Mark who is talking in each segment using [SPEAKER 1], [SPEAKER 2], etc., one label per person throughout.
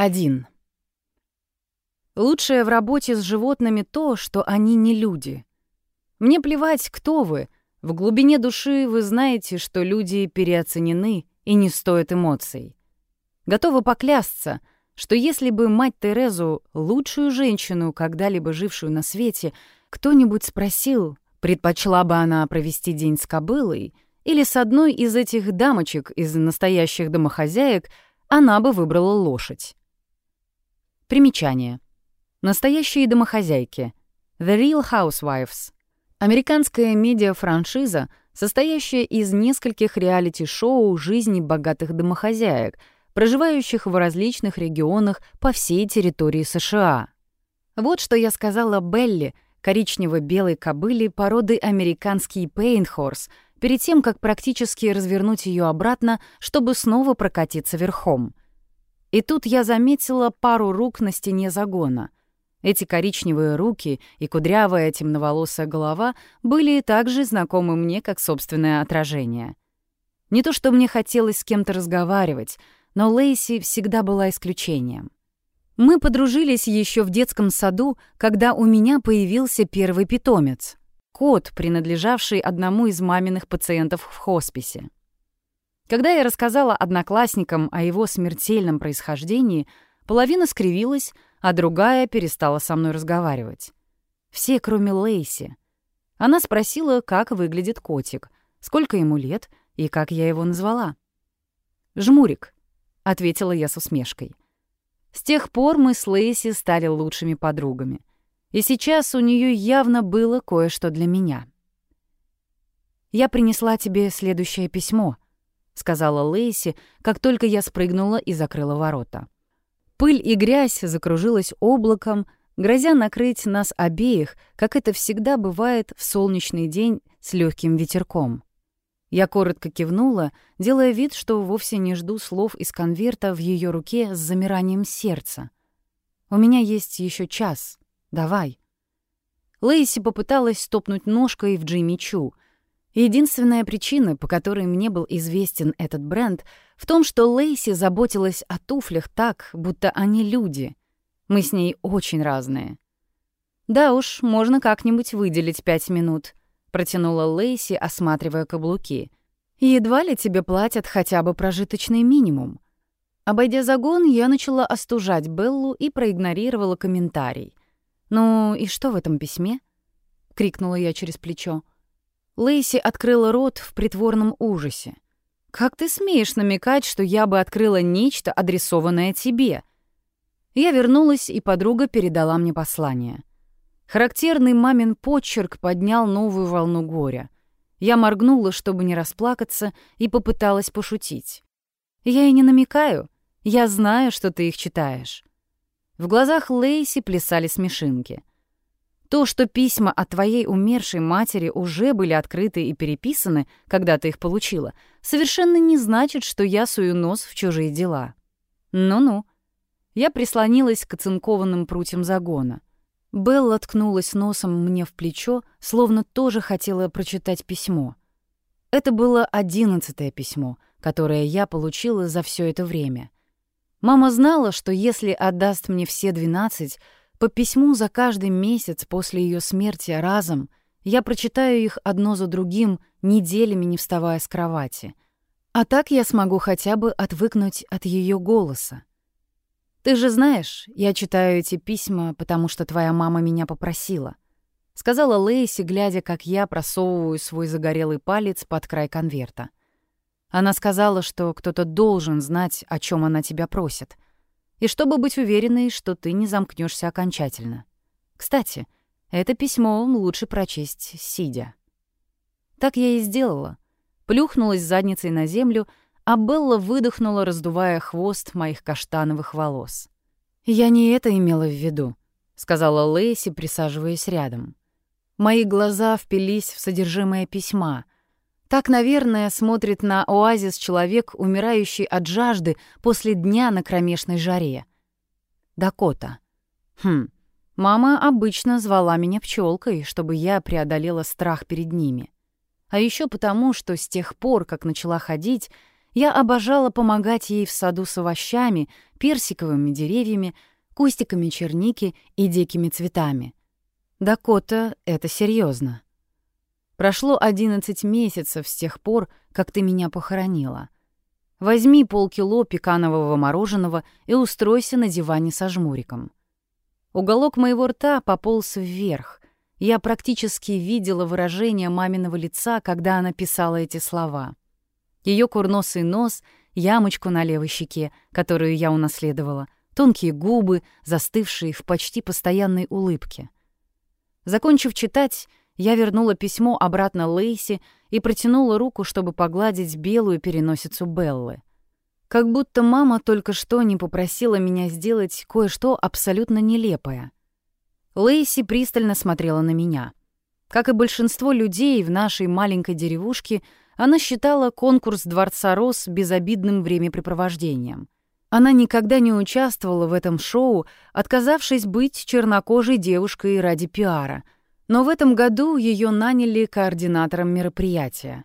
[SPEAKER 1] 1. Лучшее в работе с животными то, что они не люди. Мне плевать, кто вы. В глубине души вы знаете, что люди переоценены и не стоят эмоций. Готова поклясться, что если бы мать Терезу, лучшую женщину, когда-либо жившую на свете, кто-нибудь спросил, предпочла бы она провести день с кобылой или с одной из этих дамочек из настоящих домохозяек, она бы выбрала лошадь. Примечание. Настоящие домохозяйки. The Real Housewives. Американская медиа-франшиза, состоящая из нескольких реалити-шоу жизни богатых домохозяек, проживающих в различных регионах по всей территории США. Вот что я сказала Белли, коричнево-белой кобыле породы американский пейнхорс, перед тем, как практически развернуть ее обратно, чтобы снова прокатиться верхом — и тут я заметила пару рук на стене загона. Эти коричневые руки и кудрявая темноволосая голова были так же знакомы мне, как собственное отражение. Не то, что мне хотелось с кем-то разговаривать, но Лейси всегда была исключением. Мы подружились еще в детском саду, когда у меня появился первый питомец — кот, принадлежавший одному из маминых пациентов в хосписе. Когда я рассказала одноклассникам о его смертельном происхождении, половина скривилась, а другая перестала со мной разговаривать. Все, кроме Лейси. Она спросила, как выглядит котик, сколько ему лет и как я его назвала. «Жмурик», — ответила я с усмешкой. С тех пор мы с Лейси стали лучшими подругами. И сейчас у нее явно было кое-что для меня. «Я принесла тебе следующее письмо», — сказала Лейси, как только я спрыгнула и закрыла ворота. Пыль и грязь закружилась облаком, грозя накрыть нас обеих, как это всегда бывает в солнечный день с легким ветерком. Я коротко кивнула, делая вид, что вовсе не жду слов из конверта в ее руке с замиранием сердца. «У меня есть еще час. Давай». Лейси попыталась стопнуть ножкой в Джимми Чу — Единственная причина, по которой мне был известен этот бренд, в том, что Лейси заботилась о туфлях так, будто они люди. Мы с ней очень разные. «Да уж, можно как-нибудь выделить пять минут», — протянула Лейси, осматривая каблуки. «Едва ли тебе платят хотя бы прожиточный минимум». Обойдя загон, я начала остужать Беллу и проигнорировала комментарий. «Ну и что в этом письме?» — крикнула я через плечо. Лейси открыла рот в притворном ужасе. «Как ты смеешь намекать, что я бы открыла нечто, адресованное тебе?» Я вернулась, и подруга передала мне послание. Характерный мамин почерк поднял новую волну горя. Я моргнула, чтобы не расплакаться, и попыталась пошутить. «Я и не намекаю. Я знаю, что ты их читаешь». В глазах Лейси плясали смешинки. То, что письма от твоей умершей матери уже были открыты и переписаны, когда ты их получила, совершенно не значит, что я сую нос в чужие дела. Ну-ну. Я прислонилась к оцинкованным прутьям загона. Белла ткнулась носом мне в плечо, словно тоже хотела прочитать письмо. Это было одиннадцатое письмо, которое я получила за все это время. Мама знала, что если отдаст мне все двенадцать, по письму за каждый месяц после ее смерти разом я прочитаю их одно за другим, неделями не вставая с кровати. А так я смогу хотя бы отвыкнуть от ее голоса. «Ты же знаешь, я читаю эти письма, потому что твоя мама меня попросила», — сказала Лейси, глядя, как я просовываю свой загорелый палец под край конверта. Она сказала, что кто-то должен знать, о чем она тебя просит — и чтобы быть уверенной, что ты не замкнешься окончательно. Кстати, это письмо лучше прочесть сидя. Так я и сделала. Плюхнулась задницей на землю, а Белла выдохнула, раздувая хвост моих каштановых волос. «Я не это имела в виду», — сказала Лейси, присаживаясь рядом. Мои глаза впились в содержимое письма — так, наверное, смотрит на оазис человек, умирающий от жажды после дня на кромешной жаре. Дакота. Хм, мама обычно звала меня пчелкой, чтобы я преодолела страх перед ними. А еще потому, что с тех пор, как начала ходить, Я обожала помогать ей в саду с овощами, персиковыми деревьями, кустиками черники и дикими цветами. Дакота — это серьезно. Прошло одиннадцать месяцев с тех пор, как ты меня похоронила. Возьми полкило пеканового мороженого и устройся на диване со жмуриком. Уголок моего рта пополз вверх. Я практически видела выражение маминого лица, когда она писала эти слова. Ее курносый нос, ямочку на левой щеке, которую я унаследовала, тонкие губы, застывшие в почти постоянной улыбке. Закончив читать, я вернула письмо обратно Лейси и протянула руку, чтобы погладить белую переносицу Беллы. Как будто мама только что не попросила меня сделать кое-что абсолютно нелепое. Лейси пристально смотрела на меня. Как и большинство людей в нашей маленькой деревушке, она считала конкурс Дворца Рос безобидным времяпрепровождением. Она никогда не участвовала в этом шоу, отказавшись быть чернокожей девушкой ради пиара — но в этом году ее наняли координатором мероприятия.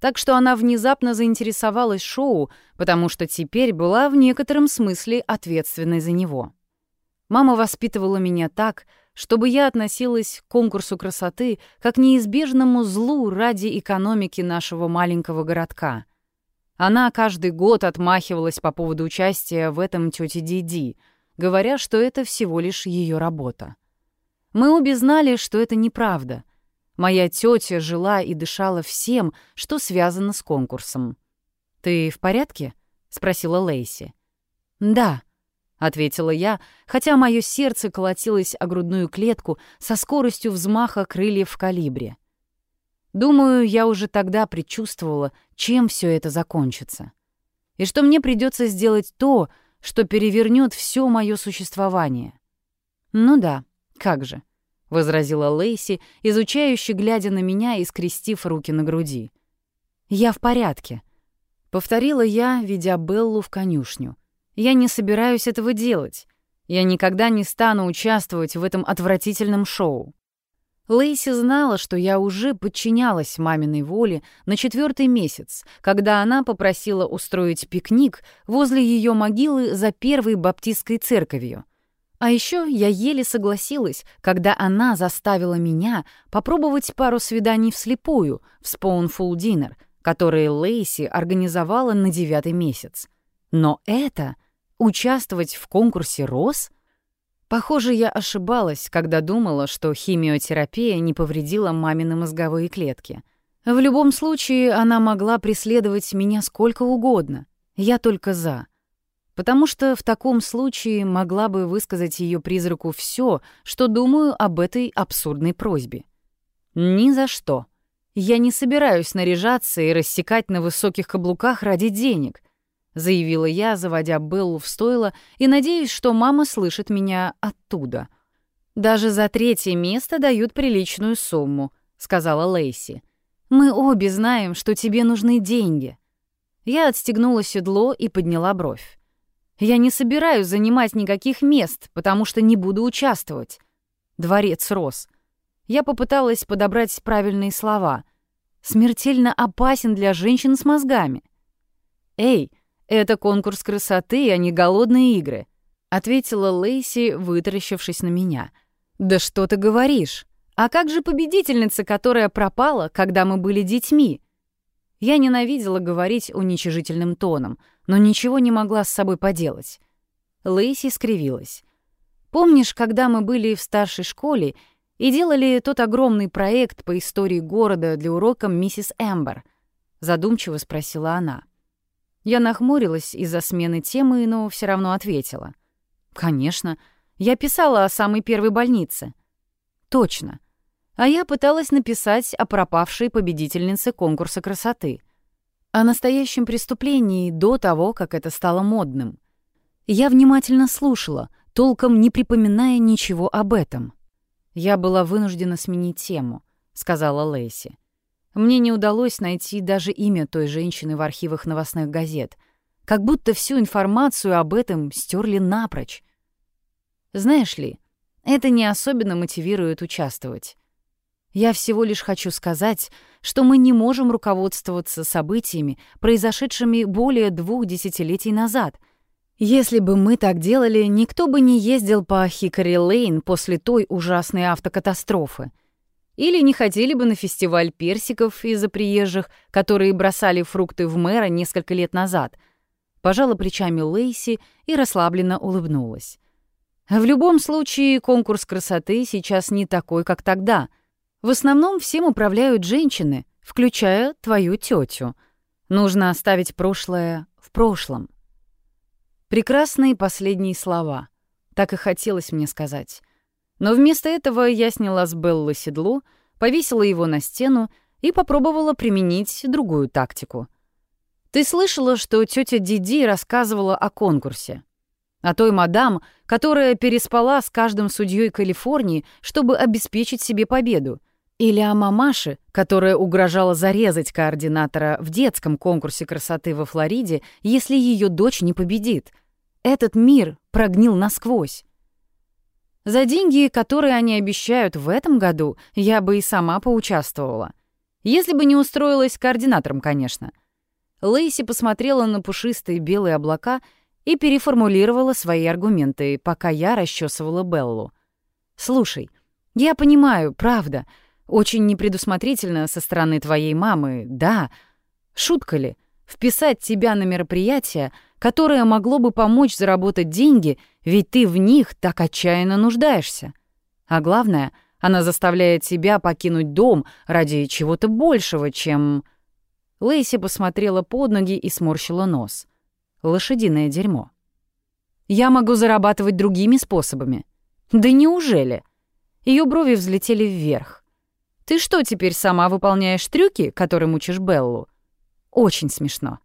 [SPEAKER 1] Так что она внезапно заинтересовалась шоу, потому что теперь была в некотором смысле ответственной за него. Мама воспитывала меня так, чтобы я относилась к конкурсу красоты как неизбежному злу ради экономики нашего маленького городка. Она каждый год отмахивалась по поводу участия в этом тете Диди, говоря, что это всего лишь ее работа. Мы обе знали, что это неправда. Моя тетя жила и дышала всем, что связано с конкурсом. «Ты в порядке?» — спросила Лейси. «Да», — ответила я, хотя мое сердце колотилось о грудную клетку со скоростью взмаха крыльев в калибре. Думаю, я уже тогда предчувствовала, чем все это закончится. И что мне придется сделать то, что перевернет все мое существование. Ну да, как же, возразила Лейси, изучающе глядя на меня и скрестив руки на груди. Я в порядке, повторила я, ведя Беллу в конюшню. Я не собираюсь этого делать. Я никогда не стану участвовать в этом отвратительном шоу. Лейси знала, что я уже подчинялась маминой воле на четвертый месяц, когда она попросила устроить пикник возле ее могилы за первой баптистской церковью. А еще я еле согласилась, когда она заставила меня попробовать пару свиданий вслепую в Spoonful Dinner, которые Лейси организовала на девятый месяц. Но это участвовать в конкурсе роз? Похоже, я ошибалась, когда думала, что химиотерапия не повредила мамины мозговые клетки. В любом случае, она могла преследовать меня сколько угодно. Я только за потому что в таком случае могла бы высказать ее призраку все, что думаю об этой абсурдной просьбе. Ни за что. Я не собираюсь наряжаться и рассекать на высоких каблуках ради денег, заявила я, заводя Беллу в стойло и надеюсь, что мама слышит меня оттуда. Даже за третье место дают приличную сумму, сказала Лейси. Мы обе знаем, что тебе нужны деньги. Я отстегнула седло и подняла бровь. Я не собираюсь занимать никаких мест, потому что не буду участвовать. Дворец рос. Я попыталась подобрать правильные слова. Смертельно опасен для женщин с мозгами. «Эй, это конкурс красоты, а не голодные игры», — ответила Лейси, вытаращившись на меня. «Да что ты говоришь? А как же победительница, которая пропала, когда мы были детьми?» Я ненавидела говорить уничижительным тоном, но ничего не могла с собой поделать. Лейси скривилась. «Помнишь, когда мы были в старшей школе и делали тот огромный проект по истории города для урока миссис Эмбер?» Задумчиво спросила она. Я нахмурилась из-за смены темы, но все равно ответила. «Конечно. Я писала о самой первой больнице». «Точно а я пыталась написать о пропавшей победительнице конкурса красоты. О настоящем преступлении до того, как это стало модным. Я внимательно слушала, толком не припоминая ничего об этом. «Я была вынуждена сменить тему», — сказала Лейси. «Мне не удалось найти даже имя той женщины в архивах новостных газет. Как будто всю информацию об этом стерли напрочь. Знаешь ли, это не особенно мотивирует участвовать. Я всего лишь хочу сказать, что мы не можем руководствоваться событиями, произошедшими более двух десятилетий назад. Если бы мы так делали, никто бы не ездил по Хикари-Лейн после той ужасной автокатастрофы. Или не ходили бы на фестиваль персиков из-за приезжих, которые бросали фрукты в мэра несколько лет назад. Пожала плечами Лейси и расслабленно улыбнулась. В любом случае, конкурс красоты сейчас не такой, как тогда — в основном всем управляют женщины, включая твою тетю. Нужно оставить прошлое в прошлом. Прекрасные последние слова. Так и хотелось мне сказать. Но вместо этого я сняла с Беллы седло, повесила его на стену и попробовала применить другую тактику. Ты слышала, что тетя Диди рассказывала о конкурсе? О той мадам, которая переспала с каждым судьей Калифорнии, чтобы обеспечить себе победу — или о мамаше, которая угрожала зарезать координатора в детском конкурсе красоты во Флориде, если ее дочь не победит. Этот мир прогнил насквозь. За деньги, которые они обещают в этом году, я бы и сама поучаствовала. Если бы не устроилась координатором, конечно. Лейси посмотрела на пушистые белые облака и переформулировала свои аргументы, пока я расчесывала Беллу. «Слушай, я понимаю, правда, — очень непредусмотрительно со стороны твоей мамы, да. Шутка ли? Вписать тебя на мероприятие, которое могло бы помочь заработать деньги, ведь ты в них так отчаянно нуждаешься. А главное, она заставляет тебя покинуть дом ради чего-то большего, чем... Лейси посмотрела под ноги и сморщила нос. Лошадиное дерьмо. Я могу зарабатывать другими способами. Да неужели? Ее брови взлетели вверх. Ты что, теперь сама выполняешь трюки, которым учишь Беллу? Очень смешно.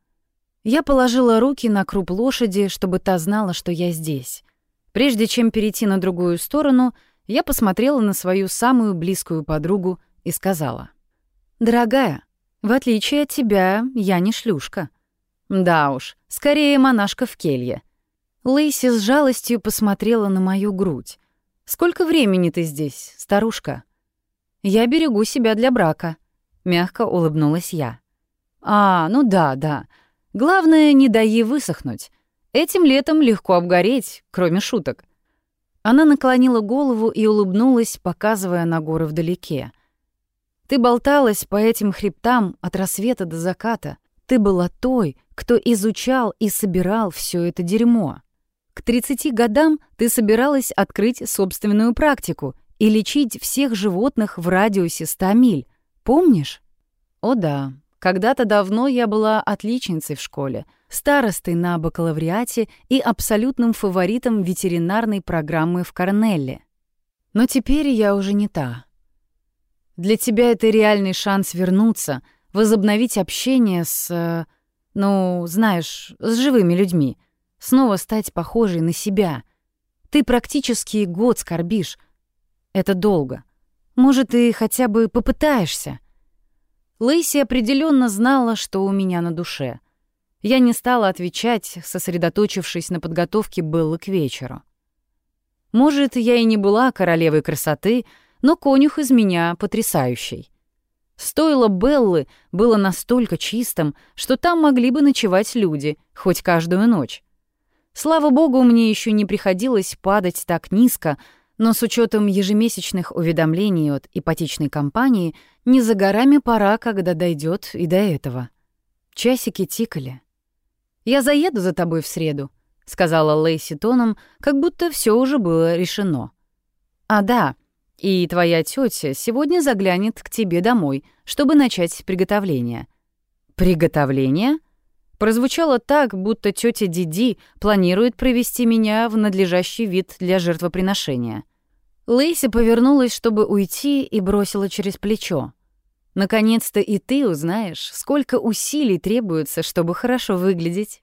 [SPEAKER 1] Я положила руки на круп лошади, чтобы та знала, что я здесь. Прежде чем перейти на другую сторону, я посмотрела на свою самую близкую подругу и сказала. «Дорогая, в отличие от тебя, я не шлюшка». «Да уж, скорее монашка в келье». Лейси с жалостью посмотрела на мою грудь. «Сколько времени ты здесь, старушка?» Я берегу себя для брака», — мягко улыбнулась я. «А, ну да, да. Главное, не дай ей высохнуть. Этим летом легко обгореть, кроме шуток». Она наклонила голову и улыбнулась, показывая на горы вдалеке. «Ты болталась по этим хребтам от рассвета до заката. Ты была той, кто изучал и собирал все это дерьмо. К 30 годам ты собиралась открыть собственную практику и лечить всех животных в радиусе 100 миль. Помнишь? О да, когда-то давно я была отличницей в школе, старостой на бакалавриате и абсолютным фаворитом ветеринарной программы в Корнелле. Но теперь я уже не та. Для тебя это реальный шанс вернуться, возобновить общение с... Э, ну, знаешь, с живыми людьми, снова стать похожей на себя. Ты практически год скорбишь, это долго. Может, ты хотя бы попытаешься?» Лейси определенно знала, что у меня на душе. Я не стала отвечать, сосредоточившись на подготовке Беллы к вечеру. Может, я и не была королевой красоты, но конюх из меня потрясающий. Стоило Беллы было настолько чистым, что там могли бы ночевать люди, хоть каждую ночь. Слава богу, мне еще не приходилось падать так низко, но с учетом ежемесячных уведомлений от ипотечной компании, не за горами пора, когда дойдет и до этого. Часики тикали. «Я заеду за тобой в среду», — сказала Лейси тоном, как будто все уже было решено. «А да, и твоя тетя сегодня заглянет к тебе домой, чтобы начать приготовление». «Приготовление?» Прозвучало так, будто тетя Диди планирует провести меня в надлежащий вид для жертвоприношения. Лейси повернулась, чтобы уйти, и бросила через плечо. «Наконец-то и ты узнаешь, сколько усилий требуется, чтобы хорошо выглядеть».